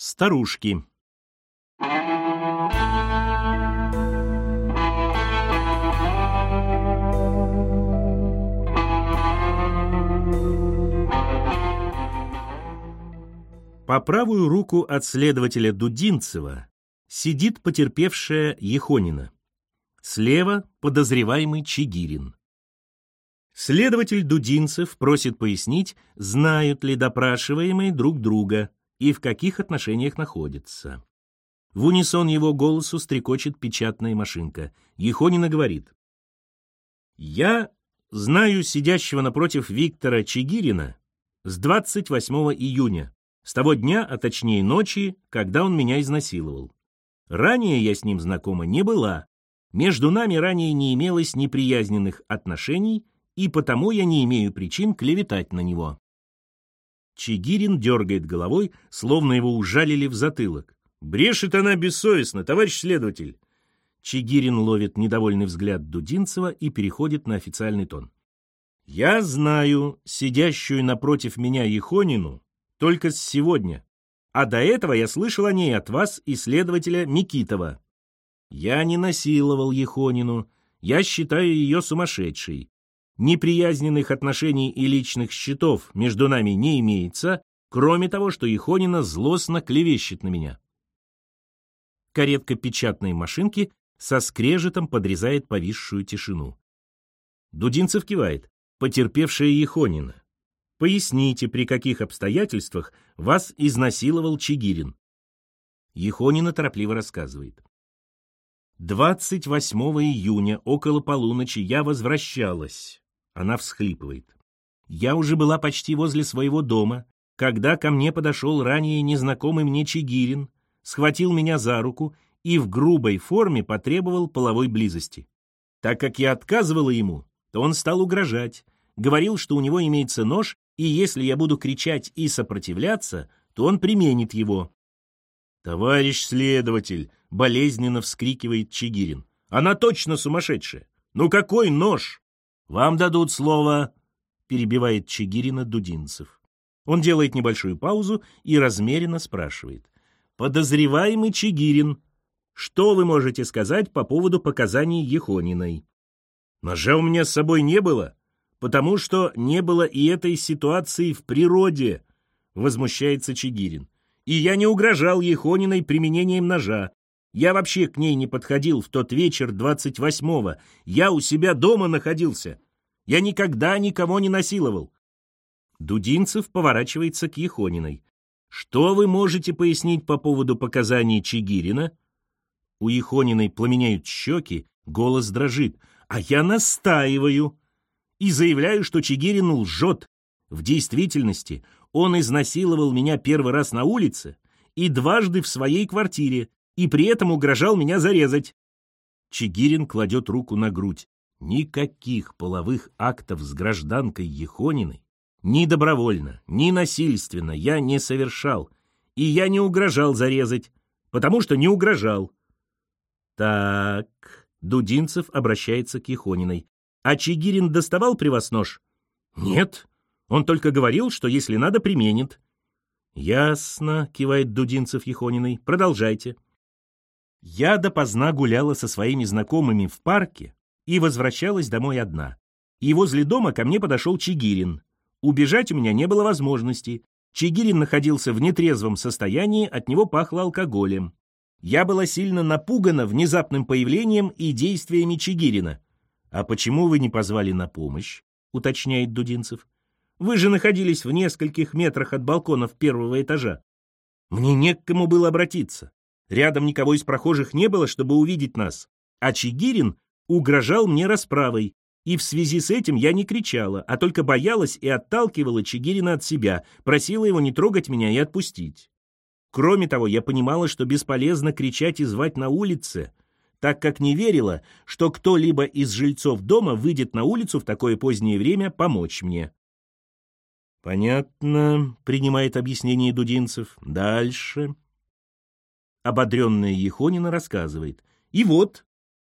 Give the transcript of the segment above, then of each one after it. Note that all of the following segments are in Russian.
Старушки. По правую руку от следователя Дудинцева сидит потерпевшая Ехонина. Слева подозреваемый Чигирин. Следователь Дудинцев просит пояснить, знают ли допрашиваемые друг друга и в каких отношениях находятся. В унисон его голосу стрекочет печатная машинка. Ехонина говорит. «Я знаю сидящего напротив Виктора Чигирина с 28 июня, с того дня, а точнее ночи, когда он меня изнасиловал. Ранее я с ним знакома не была. Между нами ранее не имелось неприязненных отношений, и потому я не имею причин клеветать на него. Чигирин дергает головой, словно его ужалили в затылок. «Брешет она бессовестно, товарищ следователь!» Чигирин ловит недовольный взгляд Дудинцева и переходит на официальный тон. «Я знаю сидящую напротив меня Ехонину только с сегодня, а до этого я слышал о ней от вас и следователя Микитова. Я не насиловал Ехонину, я считаю ее сумасшедшей. Неприязненных отношений и личных счетов между нами не имеется, кроме того, что Ехонина злостно клевещет на меня. Каретка печатной машинки со скрежетом подрезает повисшую тишину. Дудинцев кивает. Потерпевшая Ехонина. Поясните, при каких обстоятельствах вас изнасиловал Чигирин. Ехонина торопливо рассказывает. 28 июня около полуночи я возвращалась. Она всхлипывает. Я уже была почти возле своего дома, когда ко мне подошел ранее незнакомый мне Чигирин, схватил меня за руку и в грубой форме потребовал половой близости. Так как я отказывала ему, то он стал угрожать, говорил, что у него имеется нож, и если я буду кричать и сопротивляться, то он применит его. «Товарищ следователь!» — болезненно вскрикивает Чигирин. «Она точно сумасшедшая! Ну какой нож?» «Вам дадут слово», — перебивает Чигирина Дудинцев. Он делает небольшую паузу и размеренно спрашивает. «Подозреваемый Чигирин, что вы можете сказать по поводу показаний Ехониной?» «Ножа у меня с собой не было, потому что не было и этой ситуации в природе», — возмущается Чигирин. «И я не угрожал Ехониной применением ножа. Я вообще к ней не подходил в тот вечер 28-го. Я у себя дома находился. Я никогда никого не насиловал. Дудинцев поворачивается к Ехониной. Что вы можете пояснить по поводу показаний Чигирина? У Ехониной пламенеют щеки, голос дрожит. А я настаиваю и заявляю, что Чигирин лжет. В действительности он изнасиловал меня первый раз на улице и дважды в своей квартире, и при этом угрожал меня зарезать. Чигирин кладет руку на грудь. Никаких половых актов с гражданкой Ехониной ни добровольно, ни насильственно я не совершал, и я не угрожал зарезать, потому что не угрожал. Так, Дудинцев обращается к Ехониной. А Чигирин доставал при вас нож? Нет, он только говорил, что если надо, применит. Ясно, кивает Дудинцев Ехониной. Продолжайте. Я допоздна гуляла со своими знакомыми в парке и возвращалась домой одна. И возле дома ко мне подошел Чигирин. Убежать у меня не было возможности. Чигирин находился в нетрезвом состоянии, от него пахло алкоголем. Я была сильно напугана внезапным появлением и действиями Чигирина. «А почему вы не позвали на помощь?» — уточняет Дудинцев. «Вы же находились в нескольких метрах от балконов первого этажа. Мне не к кому было обратиться. Рядом никого из прохожих не было, чтобы увидеть нас. А Чигирин угрожал мне расправой, и в связи с этим я не кричала, а только боялась и отталкивала Чигирина от себя, просила его не трогать меня и отпустить. Кроме того, я понимала, что бесполезно кричать и звать на улице, так как не верила, что кто-либо из жильцов дома выйдет на улицу в такое позднее время помочь мне. «Понятно», — принимает объяснение Дудинцев. «Дальше». Ободренная Ехонина рассказывает. И вот,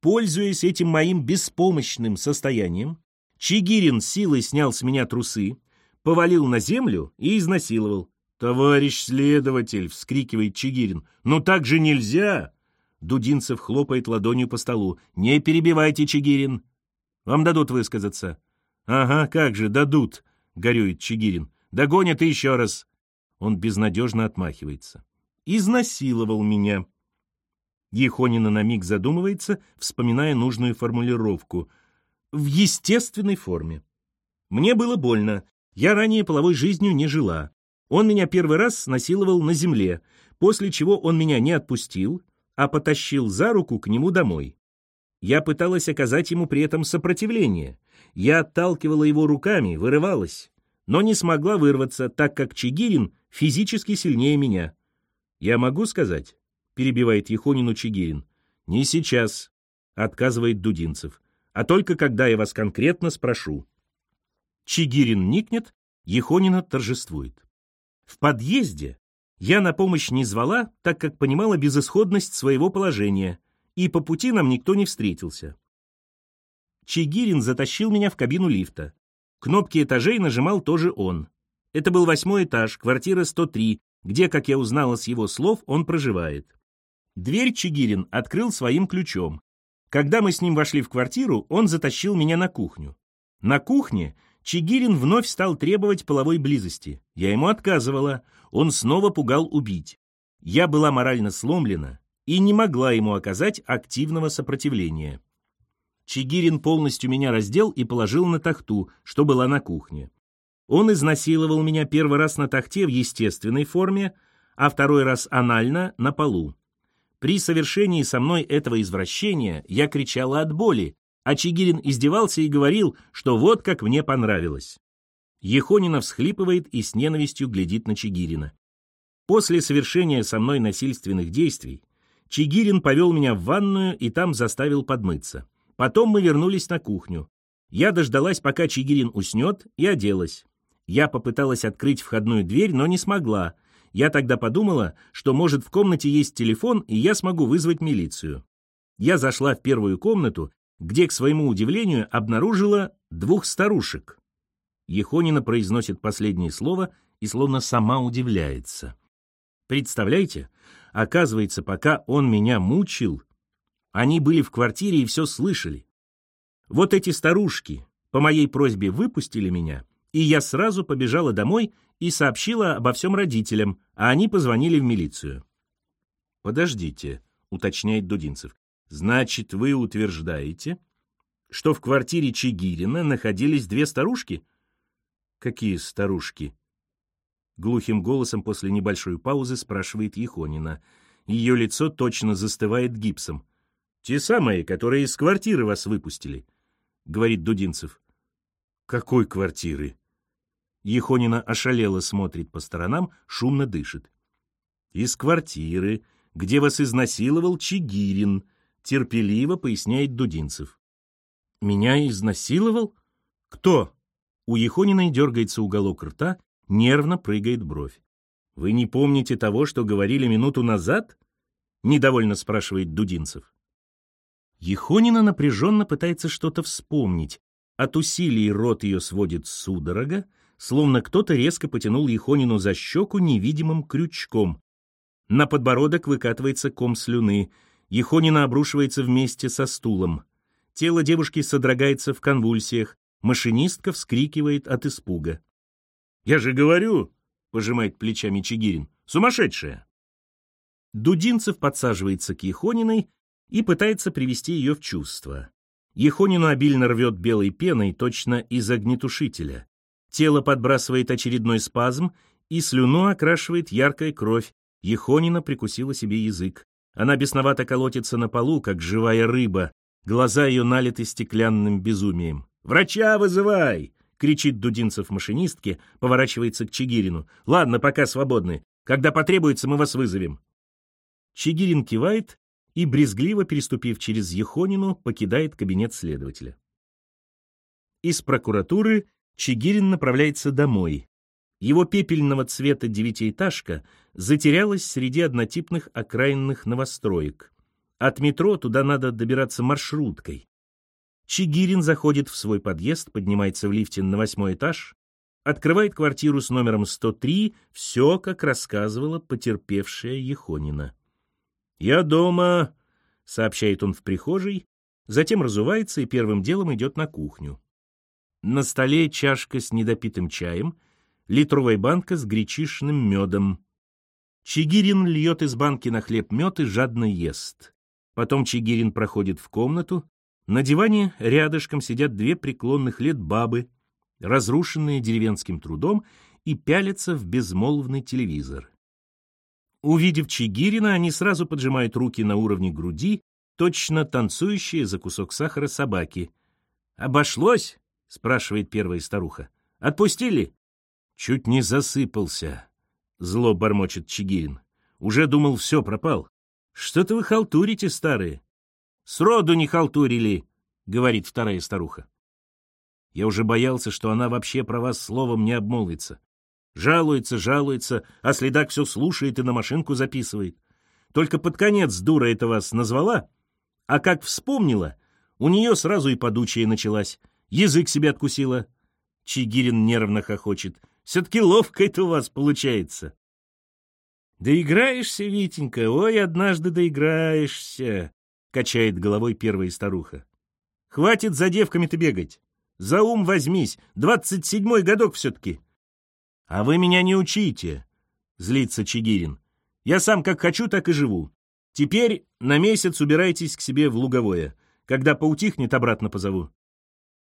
пользуясь этим моим беспомощным состоянием, Чигирин силой снял с меня трусы, повалил на землю и изнасиловал. «Товарищ следователь!» — вскрикивает Чигирин. «Ну так же нельзя!» Дудинцев хлопает ладонью по столу. «Не перебивайте, Чигирин! Вам дадут высказаться». «Ага, как же, дадут!» — горюет Чигирин. «Догонят еще раз!» Он безнадежно отмахивается. «Изнасиловал меня!» Ехонина на миг задумывается, вспоминая нужную формулировку. «В естественной форме». Мне было больно. Я ранее половой жизнью не жила. Он меня первый раз насиловал на земле, после чего он меня не отпустил, а потащил за руку к нему домой. Я пыталась оказать ему при этом сопротивление. Я отталкивала его руками, вырывалась, но не смогла вырваться, так как Чигирин физически сильнее меня. «Я могу сказать?» — перебивает Ехонину Чигирин. «Не сейчас», — отказывает Дудинцев, «а только когда я вас конкретно спрошу». Чигирин никнет, Ехонина торжествует. В подъезде я на помощь не звала, так как понимала безысходность своего положения, и по пути нам никто не встретился. Чигирин затащил меня в кабину лифта. Кнопки этажей нажимал тоже он. Это был восьмой этаж, квартира 103, где, как я узнала с его слов, он проживает. Дверь Чигирин открыл своим ключом. Когда мы с ним вошли в квартиру, он затащил меня на кухню. На кухне Чигирин вновь стал требовать половой близости. Я ему отказывала. Он снова пугал убить. Я была морально сломлена и не могла ему оказать активного сопротивления. Чигирин полностью меня раздел и положил на тахту, что была на кухне. Он изнасиловал меня первый раз на тахте в естественной форме, а второй раз анально на полу. При совершении со мной этого извращения я кричала от боли, а Чигирин издевался и говорил, что вот как мне понравилось. Ехонина всхлипывает и с ненавистью глядит на Чигирина. После совершения со мной насильственных действий Чигирин повел меня в ванную и там заставил подмыться. Потом мы вернулись на кухню. Я дождалась, пока Чигирин уснет, и оделась. Я попыталась открыть входную дверь, но не смогла. Я тогда подумала, что, может, в комнате есть телефон, и я смогу вызвать милицию. Я зашла в первую комнату где, к своему удивлению, обнаружила двух старушек. Ехонина произносит последнее слово и словно сама удивляется. Представляете, оказывается, пока он меня мучил, они были в квартире и все слышали. Вот эти старушки по моей просьбе выпустили меня, и я сразу побежала домой и сообщила обо всем родителям, а они позвонили в милицию. «Подождите», — уточняет Дудинцев. Значит, вы утверждаете, что в квартире Чигирина находились две старушки? Какие старушки? Глухим голосом после небольшой паузы спрашивает Ехонина. Ее лицо точно застывает гипсом. Те самые, которые из квартиры вас выпустили, говорит Дудинцев. Какой квартиры? Ехонина ошалело смотрит по сторонам, шумно дышит. Из квартиры, где вас изнасиловал Чигирин, терпеливо поясняет Дудинцев. «Меня изнасиловал? Кто?» У Ехониной дергается уголок рта, нервно прыгает бровь. «Вы не помните того, что говорили минуту назад?» Недовольно спрашивает Дудинцев. Ехонина напряженно пытается что-то вспомнить. От усилий рот ее сводит судорога, словно кто-то резко потянул Ехонину за щеку невидимым крючком. На подбородок выкатывается ком слюны — Ехонина обрушивается вместе со стулом. Тело девушки содрогается в конвульсиях. Машинистка вскрикивает от испуга. «Я же говорю!» — пожимает плечами Чигирин. «Сумасшедшая!» Дудинцев подсаживается к Ехониной и пытается привести ее в чувство. Ехонину обильно рвет белой пеной, точно из огнетушителя. Тело подбрасывает очередной спазм, и слюну окрашивает яркая кровь. Ехонина прикусила себе язык. Она бесновато колотится на полу, как живая рыба. Глаза ее налиты стеклянным безумием. «Врача вызывай!» — кричит Дудинцев машинистке, поворачивается к Чигирину. «Ладно, пока свободны. Когда потребуется, мы вас вызовем». Чигирин кивает и, брезгливо переступив через Ехонину, покидает кабинет следователя. Из прокуратуры Чигирин направляется домой. Его пепельного цвета девятиэтажка затерялась среди однотипных окраинных новостроек. От метро туда надо добираться маршруткой. Чигирин заходит в свой подъезд, поднимается в лифте на восьмой этаж. открывает квартиру с номером 103, все, как рассказывала потерпевшая Ехонина. «Я дома», — сообщает он в прихожей, затем разувается и первым делом идет на кухню. На столе чашка с недопитым чаем, литровая банка с гречишным медом. Чигирин льет из банки на хлеб мед и жадно ест. Потом Чигирин проходит в комнату. На диване рядышком сидят две преклонных лет бабы, разрушенные деревенским трудом, и пялятся в безмолвный телевизор. Увидев Чигирина, они сразу поджимают руки на уровне груди, точно танцующие за кусок сахара собаки. «Обошлось?» — спрашивает первая старуха. «Отпустили?» «Чуть не засыпался», — зло бормочет Чигирин. «Уже думал, все, пропал. Что-то вы халтурите, старые». «Сроду не халтурили», — говорит вторая старуха. Я уже боялся, что она вообще про вас словом не обмолвится. Жалуется, жалуется, а следак все слушает и на машинку записывает. Только под конец дура это вас назвала, а как вспомнила, у нее сразу и подучая началась. Язык себе откусила. Чигирин нервно хохочет. Все-таки ловко это у вас получается. «Доиграешься, Витенька, ой, однажды доиграешься», — качает головой первая старуха. «Хватит за девками-то бегать. За ум возьмись, двадцать седьмой годок все-таки». «А вы меня не учите», — злится Чигирин. «Я сам как хочу, так и живу. Теперь на месяц убирайтесь к себе в луговое. Когда поутихнет, обратно позову».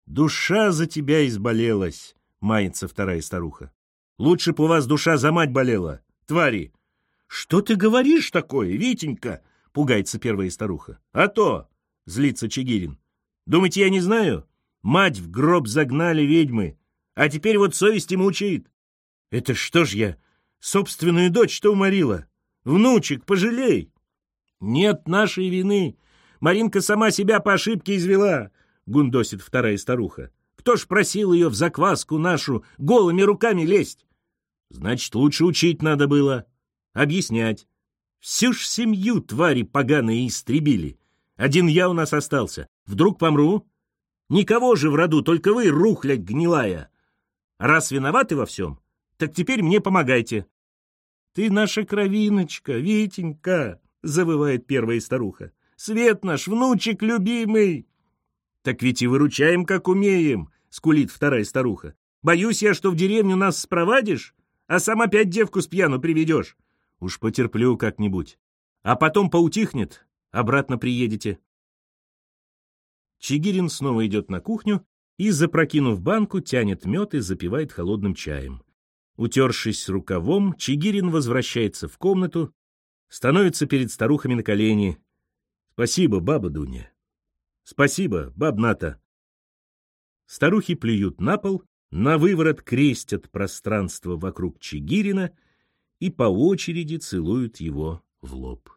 «Душа за тебя изболелась», — мается вторая старуха. «Лучше б у вас душа за мать болела, твари». «Что ты говоришь такое, Витенька?» — пугается первая старуха. «А то!» — злится Чигирин. «Думаете, я не знаю? Мать в гроб загнали ведьмы, а теперь вот совесть и мучает. Это что ж я, собственную дочь-то уморила? Внучек, пожалей!» «Нет нашей вины. Маринка сама себя по ошибке извела», — гундосит вторая старуха. «Кто ж просил ее в закваску нашу голыми руками лезть?» «Значит, лучше учить надо было. Объяснять. Всю ж семью твари поганые истребили. Один я у нас остался. Вдруг помру? Никого же в роду, только вы, рухлядь гнилая. Раз виноваты во всем, так теперь мне помогайте». «Ты наша кровиночка, Витенька!» — завывает первая старуха. «Свет наш, внучек любимый!» «Так ведь и выручаем, как умеем!» — скулит вторая старуха. «Боюсь я, что в деревню нас спровадишь, а сам опять девку с пьяну приведешь. Уж потерплю как-нибудь. А потом поутихнет, обратно приедете». Чигирин снова идет на кухню и, запрокинув банку, тянет мед и запивает холодным чаем. Утершись рукавом, Чигирин возвращается в комнату, становится перед старухами на колени. «Спасибо, баба Дуня». «Спасибо, баб Ната». Старухи плюют на пол, на выворот крестят пространство вокруг Чигирина и по очереди целуют его в лоб.